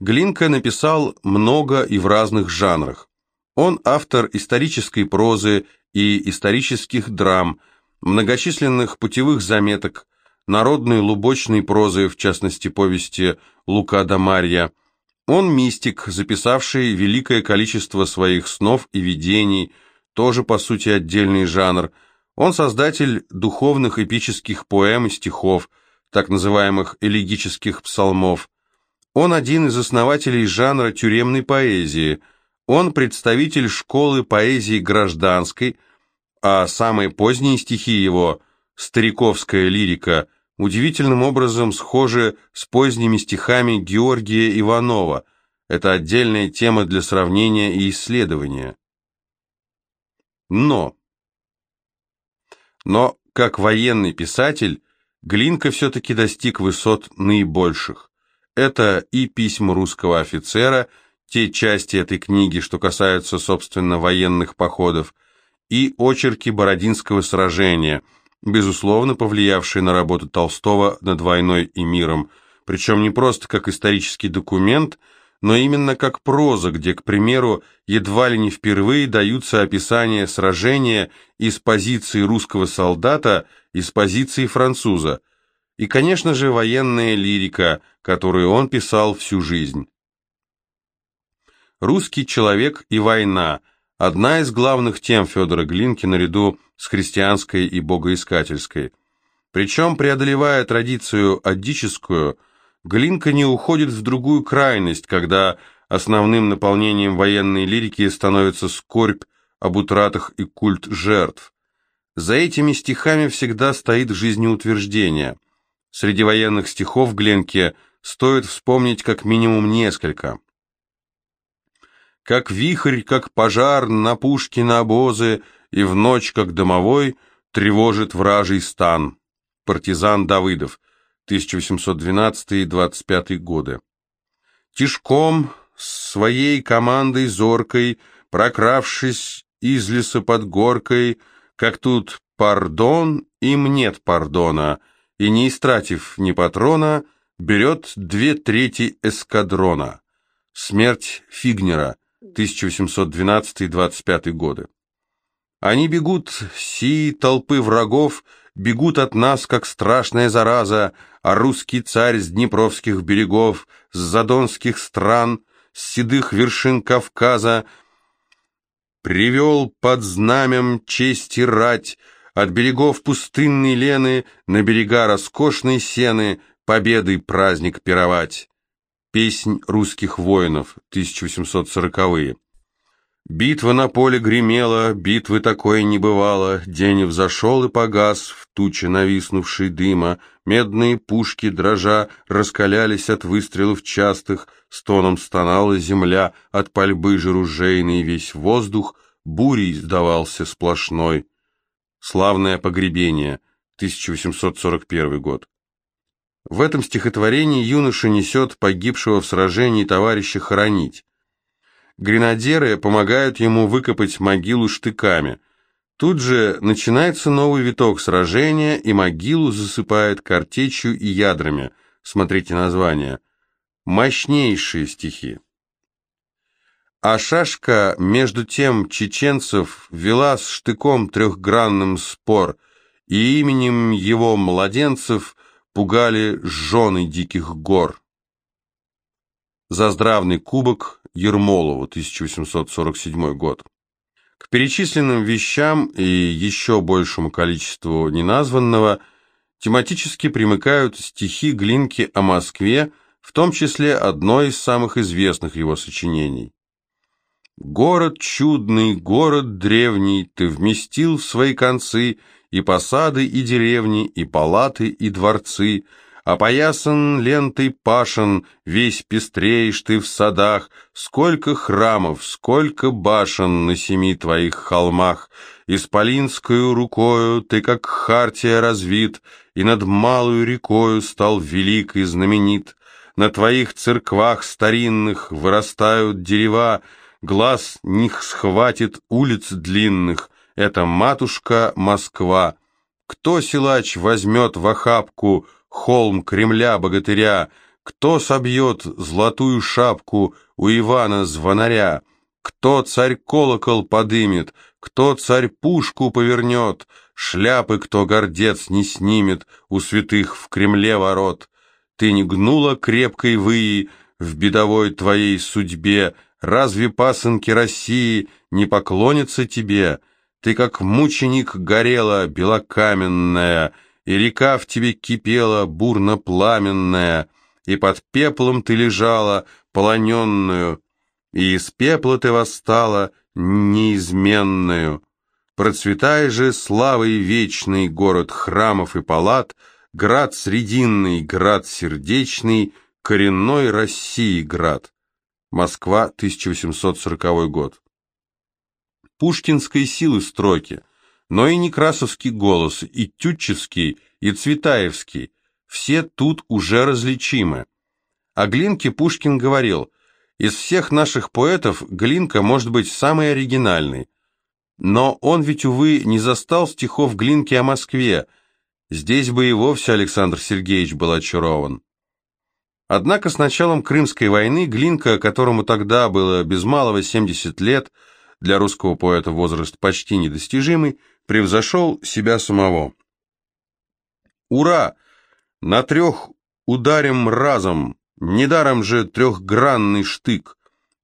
Глинка написал много и в разных жанрах. Он автор исторической прозы и исторических драм, многочисленных путевых заметок, народной лубочной прозы, в частности повести Лука да Марья. Он мистик, записавший великое количество своих снов и видений, тоже по сути отдельный жанр. Он создатель духовных эпических поэм и стихов, так называемых элегических псалмов. Он один из основателей жанра тюремной поэзии. Он представитель школы поэзии гражданской, а самые поздние стихи его, стариковская лирика, удивительным образом схожи с поздними стихами Георгия Иванова. Это отдельная тема для сравнения и исследования. Но, но как военный писатель, Глинка все-таки достиг высот наибольших. Это и письма русского офицера, те части этой книги, что касаются, собственно, военных походов, и очерки Бородинского сражения, безусловно повлиявшие на работу Толстого над войной и миром, причем не просто как исторический документ, но именно как проза, где, к примеру, едва ли не впервые даются описания сражения из позиции русского солдата, из позиции француза – и, конечно же, военная лирика, которую он писал всю жизнь. «Русский человек и война» – одна из главных тем Федора Глинки наряду с христианской и богоискательской. Причем, преодолевая традицию аддическую, Глинка не уходит в другую крайность, когда основным наполнением военной лирики становится скорбь об утратах и культ жертв. За этими стихами всегда стоит жизнеутверждение. Среди военных стихов Гленке стоит вспомнить как минимум несколько. Как вихрь, как пожар на пушке на обозы, и в ночь, как домовой, тревожит вражий стан. Партизан Давыдов, 1812-25 годы. Тишком, своей командой зоркой, прокравшись из леса под горкой, как тут пардон, им нет пардона — и, не истратив ни патрона, берет две трети эскадрона. Смерть Фигнера, 1812-25 годы. Они бегут, сии толпы врагов, бегут от нас, как страшная зараза, а русский царь с днепровских берегов, с задонских стран, с седых вершин Кавказа, привел под знамем чести рать, от берегов пустынной Лены на берега роскошной сены победой праздник пировать. Песнь русских воинов, 1840-е. Битва на поле гремела, битвы такой не бывало, день взошел и погас в туче нависнувшей дыма, медные пушки, дрожа, раскалялись от выстрелов частых, стоном стонала земля, от пальбы же ружейной весь воздух бурей сдавался сплошной. Славное погребение, 1841 год. В этом стихотворении юноша несет погибшего в сражении товарища хоронить. Гренадеры помогают ему выкопать могилу штыками. Тут же начинается новый виток сражения, и могилу засыпает картечью и ядрами. Смотрите название. Мощнейшие стихи. А шашка, между тем, чеченцев вела с штыком трехгранным спор, и именем его младенцев пугали жены диких гор. Заздравный кубок Ермолову, 1847 год. К перечисленным вещам и еще большему количеству неназванного тематически примыкают стихи Глинки о Москве, в том числе одно из самых известных его сочинений. Город чудный, город древний, ты вместил в свои концы и посады, и деревни, и палаты, и дворцы, опоясан лентой пашен, весь пестреешь ты в садах, сколько храмов, сколько башен на семи твоих холмах, исполинскую рукою ты, как хартия, развит, и над малую рекою стал велик и знаменит. На твоих церквах старинных вырастают дерева, глаз них схватит улиц длинных, это матушка Москва. Кто силач возьмет в охапку холм Кремля богатыря, Кто собьет золотую шапку у Ивана Звонаря? Кто царь колокол подымет? Кто царь пушку повернет? Шляпы кто гордец не снимет у святых в Кремле ворот? Ты не гнула крепкой выи в бедовой твоей судьбе, Разве пасынки России не поклонятся тебе? Ты как мученик горела белокаменная, И река в тебе кипела бурно-пламенная, И под пеплом ты лежала полоненную, И из пепла ты восстала неизменную. Процветай же славой вечный город храмов и палат, Град срединный, град сердечный, Коренной России град. Москва, 1840 год. Пушкинской силы строки, но и некрасовский голос, и Тютчевский, и Цветаевский, все тут уже различимы. О Глинке Пушкин говорил, из всех наших поэтов Глинка может быть самый оригинальный. Но он ведь, увы, не застал стихов Глинки о Москве, здесь бы и вовсе Александр Сергеевич был очарован. Однако с началом Крымской войны Глинка, которому тогда было без малого 70 лет, для русского поэта возраст почти недостижимый, превзошел себя самого. «Ура! На трех ударим разом, недаром же трехгранный штык.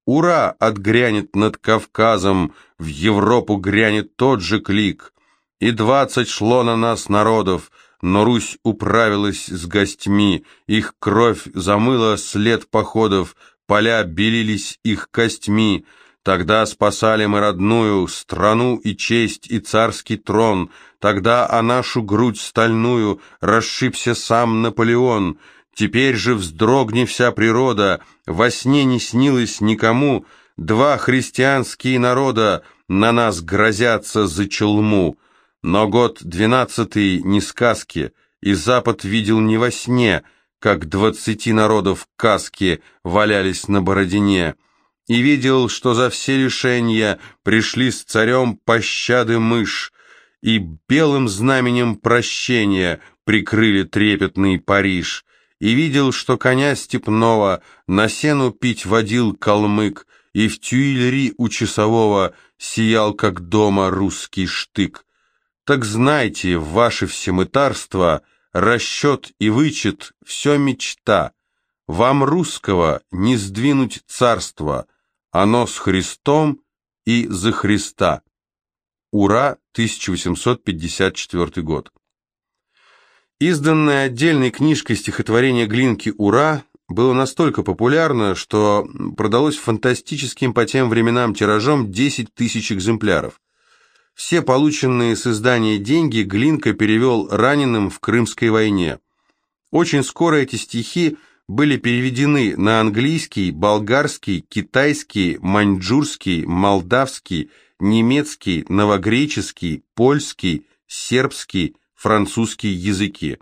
Ура! Отгрянет над Кавказом, в Европу грянет тот же клик. И двадцать шло на нас народов, но Русь управилась с гостьми, их кровь замыла след походов, поля белились их костьми, Тогда спасали мы родную страну и честь, и царский трон. Тогда о нашу грудь стальную расшибся сам Наполеон. Теперь же вздрогни вся природа, во сне не снилось никому. Два христианские народа на нас грозятся за челму. Но год двенадцатый не сказки, и Запад видел не во сне, как двадцати народов каски валялись на Бородине, и видел, что за все лишения пришли с царем пощады мышь, и белым знаменем прощения прикрыли трепетный Париж, и видел, что коня степного на сену пить водил калмык, и в тюильри у часового сиял, как дома, русский штык. Так знайте, ваше всемытарство, расчет и вычет — все мечта. Вам русского не сдвинуть царство, оно с Христом и за Христа. Ура, 1854 год. Изданное отдельной книжкой стихотворение Глинки «Ура» было настолько популярно, что продалось фантастическим по тем временам тиражом 10 тысяч экземпляров. Все полученные с издания деньги Глинка перевел раненым в Крымской войне. Очень скоро эти стихи были переведены на английский, болгарский, китайский, маньчжурский, молдавский, немецкий, новогреческий, польский, сербский, французский языки.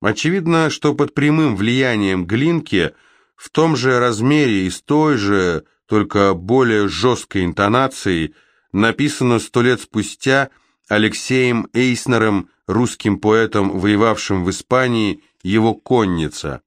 Очевидно, что под прямым влиянием Глинки в том же размере и с той же, только более жесткой интонацией написано сто лет спустя Алексеем Эйснером, русским поэтом, воевавшим в Испании, его «Конница».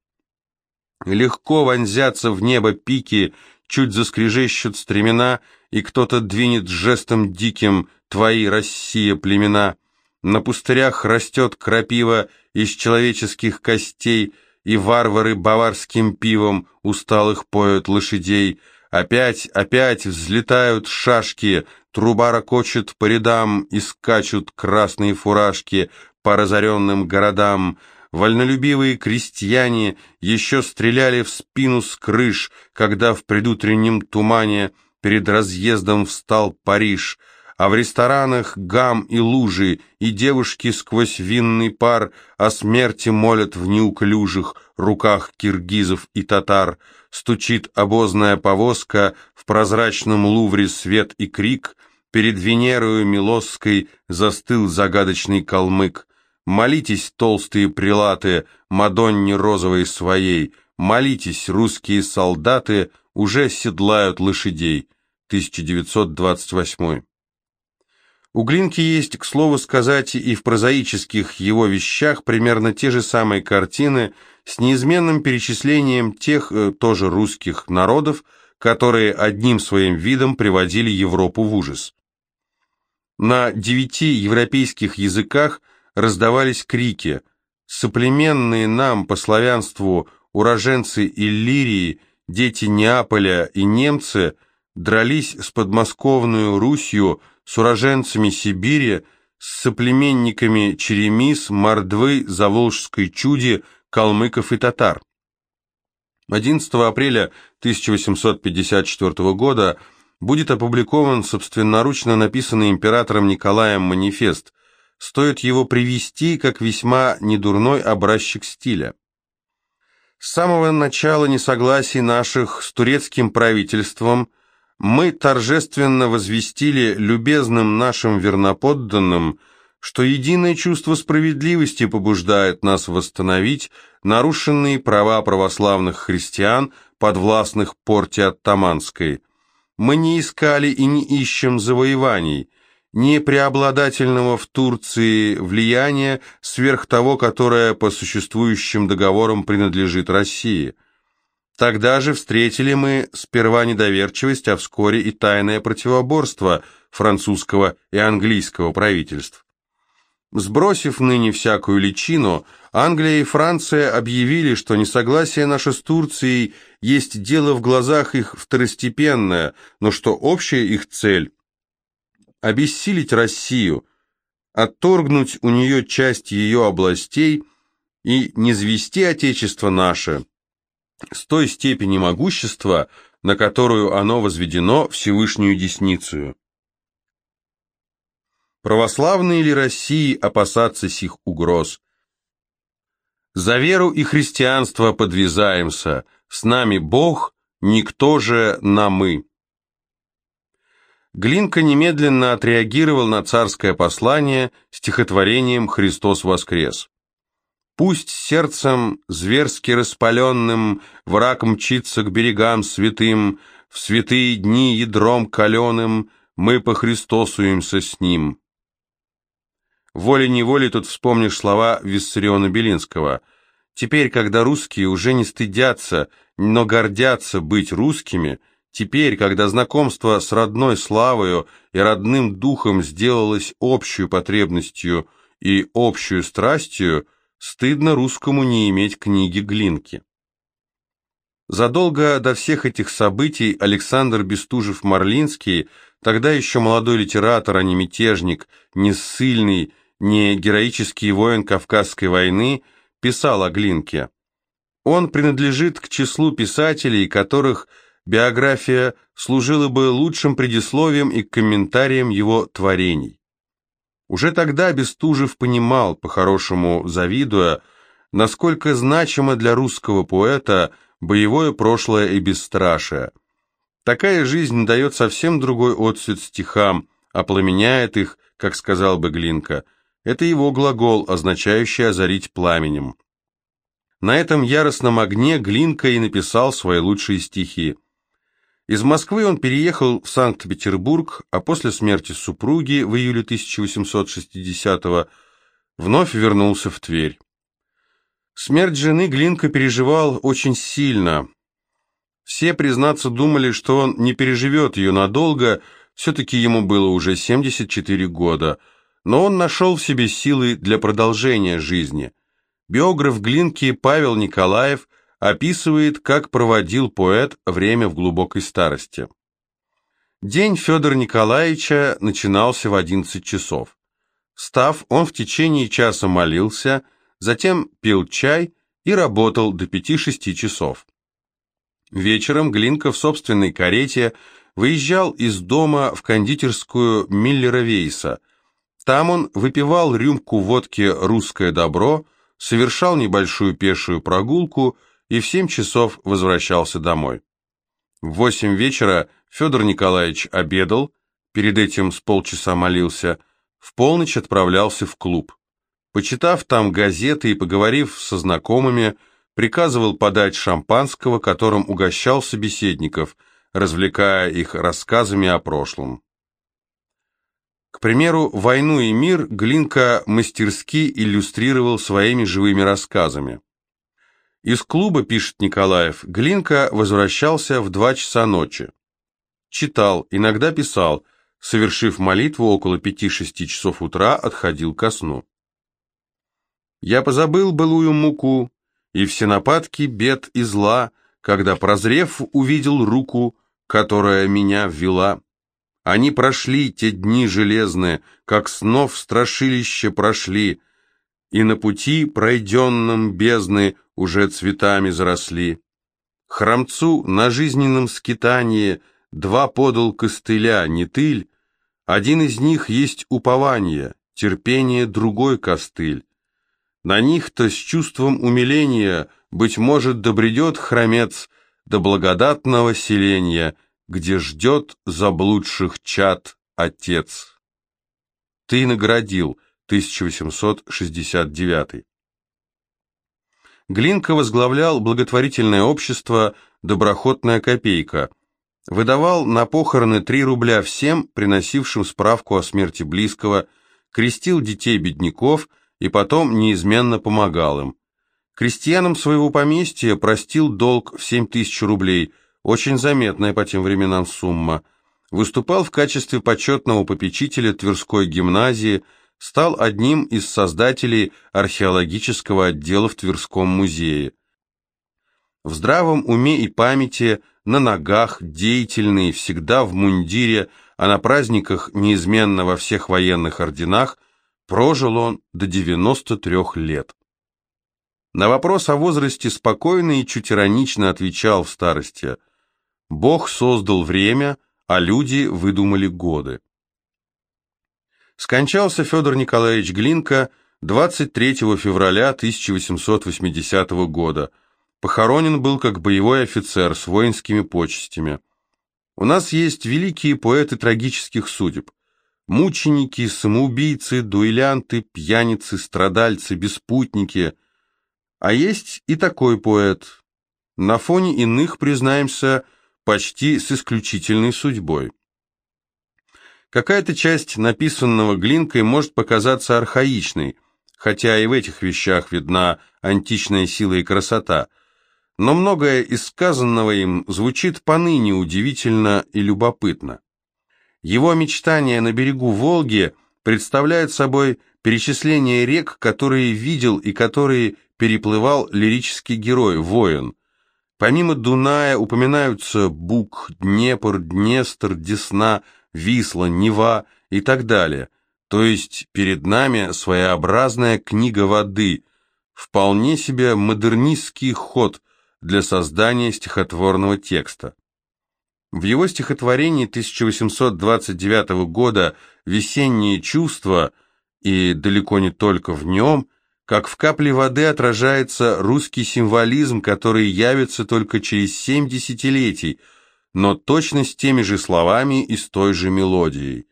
Легко вонзятся в небо пики, чуть заскрежещут стремена, и кто-то двинет жестом диким твои, Россия, племена. На пустырях растет крапива из человеческих костей, и варвары баварским пивом усталых поют лошадей. Опять, опять взлетают шашки, Труба ракочет по рядам, и скачут красные фуражки по разоренным городам. Вольнолюбивые крестьяне еще стреляли в спину с крыш, когда в предутреннем тумане перед разъездом встал Париж, а в ресторанах гам и лужи, и девушки сквозь винный пар о смерти молят в неуклюжих руках киргизов и татар. Стучит обозная повозка, в прозрачном лувре свет и крик, Перед Венерою Милосской застыл загадочный калмык. Молитесь, толстые прилаты, Мадонне розовой своей, Молитесь, русские солдаты уже седлают лошадей. 1928. У Глинки есть, к слову сказать, и в прозаических его вещах примерно те же самые картины, с неизменным перечислением тех э, тоже русских народов, которые одним своим видом приводили Европу в ужас. На девяти европейских языках раздавались крики, соплеменные нам по славянству уроженцы Иллирии, дети Неаполя и немцы дрались с подмосковную Русью, с уроженцами Сибири, с соплеменниками Черемис, Мордвы, Заволжской чуди, калмыков и татар. 11 апреля 1854 года будет опубликован собственноручно написанный императором Николаем манифест. Стоит его привести как весьма недурной образчик стиля. С самого начала несогласий наших с турецким правительством мы торжественно возвестили любезным нашим верноподданным, что единое чувство справедливости побуждает нас восстановить нарушенные права православных христиан, подвластных порте Оттаманской. Мы не искали и не ищем завоеваний, не преобладательного в Турции влияния сверх того, которое по существующим договорам принадлежит России. Тогда же встретили мы сперва недоверчивость, а вскоре и тайное противоборство французского и английского правительств. Сбросив ныне всякую личину, Англия и Франция объявили, что несогласие наше с Турцией есть дело в глазах их второстепенное, но что общая их цель – обессилить Россию, отторгнуть у нее часть ее областей и низвести Отечество наше с той степени могущества, на которую оно возведено Всевышнюю Десницею. Православные ли России опасаться сих угроз? За веру и христианство подвязаемся, с нами Бог, никто же на мы. Глинка немедленно отреагировал на царское послание стихотворением «Христос воскрес». Пусть сердцем зверски распаленным враг мчится к берегам святым, в святые дни ядром каленым мы похристосуемся с ним. Волей-неволей тут вспомнишь слова Виссариона Белинского. Теперь, когда русские уже не стыдятся, но гордятся быть русскими, теперь, когда знакомство с родной славою и родным духом сделалось общей потребностью и общую страстью, стыдно русскому не иметь книги Глинки. Задолго до всех этих событий Александр Бестужев-Марлинский, тогда еще молодой литератор, а не мятежник, не ссыльный, не героический воин Кавказской войны, писал о Глинке. Он принадлежит к числу писателей, которых биография служила бы лучшим предисловием и комментарием его творений. Уже тогда Бестужев понимал, по-хорошему завидуя, насколько значимо для русского поэта боевое прошлое и бесстрашие. Такая жизнь дает совсем другой отцвет стихам, опламеняет их, как сказал бы Глинка – это его глагол, означающий озарить пламенем. На этом яростном огне Глинка и написал свои лучшие стихи. Из Москвы он переехал в Санкт-Петербург, а после смерти супруги в июле 1860-го вновь вернулся в Тверь. Смерть жены Глинка переживал очень сильно. Все, признаться, думали, что он не переживет ее надолго, все-таки ему было уже 74 года – но он нашел в себе силы для продолжения жизни. Биограф Глинки Павел Николаев описывает, как проводил поэт время в глубокой старости. День Федора Николаевича начинался в 11 часов. Став, он в течение часа молился, затем пил чай и работал до 5-6 часов. Вечером Глинка в собственной карете выезжал из дома в кондитерскую Миллера Вейса – там он выпивал рюмку водки «Русское добро», совершал небольшую пешую прогулку и в семь часов возвращался домой. В восемь вечера Федор Николаевич обедал, перед этим с полчаса молился, в полночь отправлялся в клуб. Почитав там газеты и поговорив со знакомыми, приказывал подать шампанского, которым угощал собеседников, развлекая их рассказами о прошлом. К примеру, «Войну и мир» Глинка мастерски иллюстрировал своими живыми рассказами. Из клуба, пишет Николаев, Глинка возвращался в два часа ночи. Читал, иногда писал, совершив молитву около пяти-шести часов утра, отходил ко сну. Я позабыл былую муку и все нападки бед и зла, когда, прозрев, увидел руку, которая меня ввела. Они прошли те дни железные, как снов страшилище прошли, и на пути, пройденном бездны, уже цветами заросли. Храмцу на жизненном скитании два подал костыля, не тыль, один из них есть упование, терпение другой костыль. На них-то с чувством умиления, быть может, добредет хромец до благодатного селения, где ждет заблудших чад отец. Ты наградил, 1869. Глинка возглавлял благотворительное общество «Доброхотная копейка», выдавал на похороны 3 рубля всем, приносившим справку о смерти близкого, крестил детей бедняков и потом неизменно помогал им. Крестьянам своего поместья простил долг в 7 тысяч рублей, очень заметная по тем временам сумма. Выступал в качестве почетного попечителя Тверской гимназии, стал одним из создателей археологического отдела в Тверском музее. В здравом уме и памяти, на ногах, деятельный, всегда в мундире, а на праздниках неизменно во всех военных орденах, прожил он до 93 лет. На вопрос о возрасте спокойно и чуть иронично отвечал в старости «Бог создал время, а люди выдумали годы». Скончался Федор Николаевич Глинка 23 февраля 1880 года. Похоронен был как боевой офицер с воинскими почестями. У нас есть великие поэты трагических судеб. Мученики, самоубийцы, дуэлянты, пьяницы, страдальцы, беспутники. А есть и такой поэт. На фоне иных, признаемся, почти с исключительной судьбой. Какая-то часть написанного Глинкой может показаться архаичной, хотя и в этих вещах видна античная сила и красота, но многое из сказанного им звучит поныне удивительно и любопытно. Его мечтания на берегу Волги представляют собой перечисление рек, которые видел и которые переплывал лирический герой, воин. Помимо Дуная упоминаются Буг, Днепр, Днестр, Десна – Висла, Нева и так далее. То есть перед нами своеобразная книга воды, вполне себе модернистский ход для создания стихотворного текста. В его стихотворении 1829 года «Весенние чувства» и далеко не только в нем, как в капле воды отражается русский символизм, который явится только через семь десятилетий – но точно с теми же словами и с той же мелодией.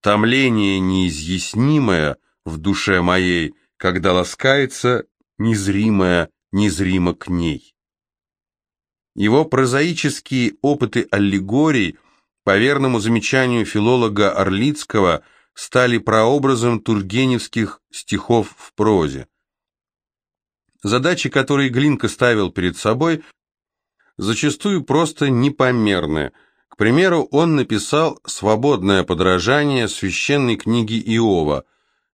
Томление неизъяснимое в душе моей, когда ласкается незримое незримо к ней. Его прозаические опыты аллегорий, по верному замечанию филолога Орлицкого, стали прообразом тургеневских стихов в прозе. Задачи, которые Глинка ставил перед собой, зачастую просто непомерны. К примеру, он написал «Свободное подражание священной книги Иова»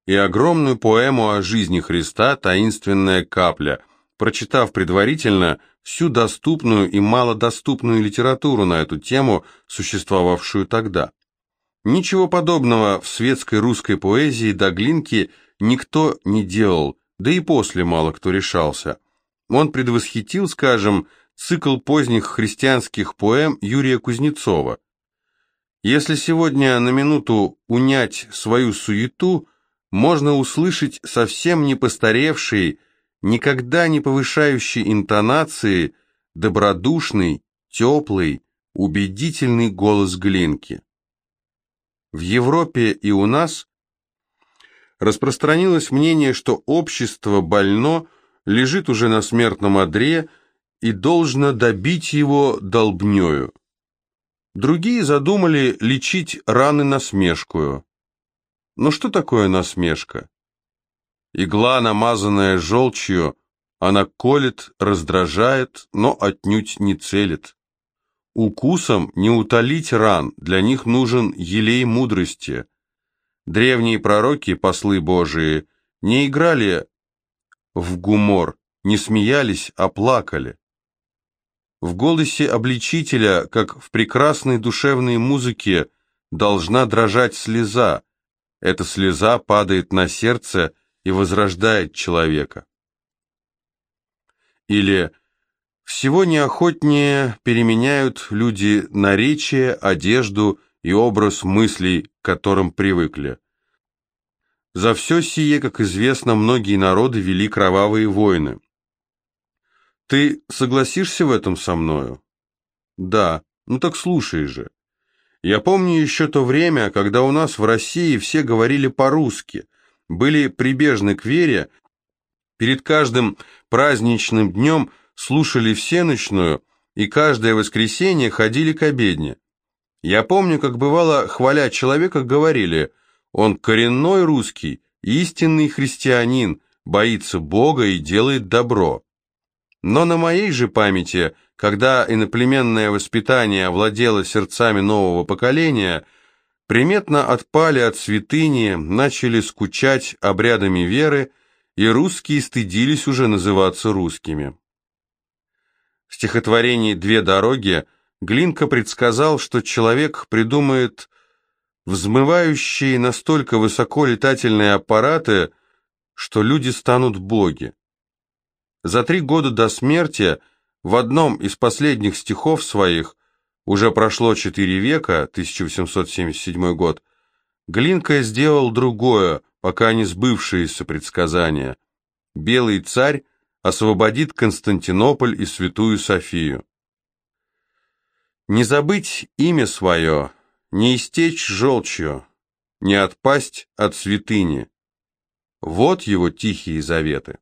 и огромную поэму о жизни Христа «Таинственная капля», прочитав предварительно всю доступную и малодоступную литературу на эту тему, существовавшую тогда. Ничего подобного в светской русской поэзии до Глинки никто не делал, да и после мало кто решался. Он предвосхитил, скажем, цикл поздних христианских поэм Юрия Кузнецова. Если сегодня на минуту унять свою суету, можно услышать совсем не постаревший, никогда не повышающий интонации, добродушный, теплый, убедительный голос Глинки. В Европе и у нас распространилось мнение, что общество больно, лежит уже на смертном одре, и должно добить его долбнёю. Другие задумали лечить раны насмешкую. Но что такое насмешка? Игла, намазанная желчью, Она колет, раздражает, но отнюдь не целит. Укусом не утолить ран, для них нужен елей мудрости. Древние пророки, послы Божии, не играли в гумор, не смеялись, а плакали. В голосе обличителя, как в прекрасной душевной музыке, должна дрожать слеза. Эта слеза падает на сердце и возрождает человека. Или всего неохотнее переменяют люди наречие, одежду и образ мыслей, к которым привыкли. За все сие, как известно, многие народы вели кровавые войны. Ты согласишься в этом со мною? Да, ну так слушай же. Я помню еще то время, когда у нас в России все говорили по-русски, были прибежны к вере, перед каждым праздничным днем слушали всеночную и каждое воскресенье ходили к обедне. Я помню, как бывало, хваля человека, говорили – он коренной русский, истинный христианин, боится Бога и делает добро. Но на моей же памяти, когда иноплеменное воспитание овладело сердцами нового поколения, приметно отпали от святыни, начали скучать обрядами веры, и русские стыдились уже называться русскими. В стихотворении «Две дороги» Глинка предсказал, что человек придумает взмывающие настолько высоко летательные аппараты, что люди станут боги. За три года до смерти в одном из последних стихов своих, уже прошло четыре века, 1877 год, Глинка сделал другое, пока не сбывшееся предсказание. Белый царь освободит Константинополь и Святую Софию. Не забыть имя свое, не истечь желчью, не отпасть от святыни. Вот его тихие заветы.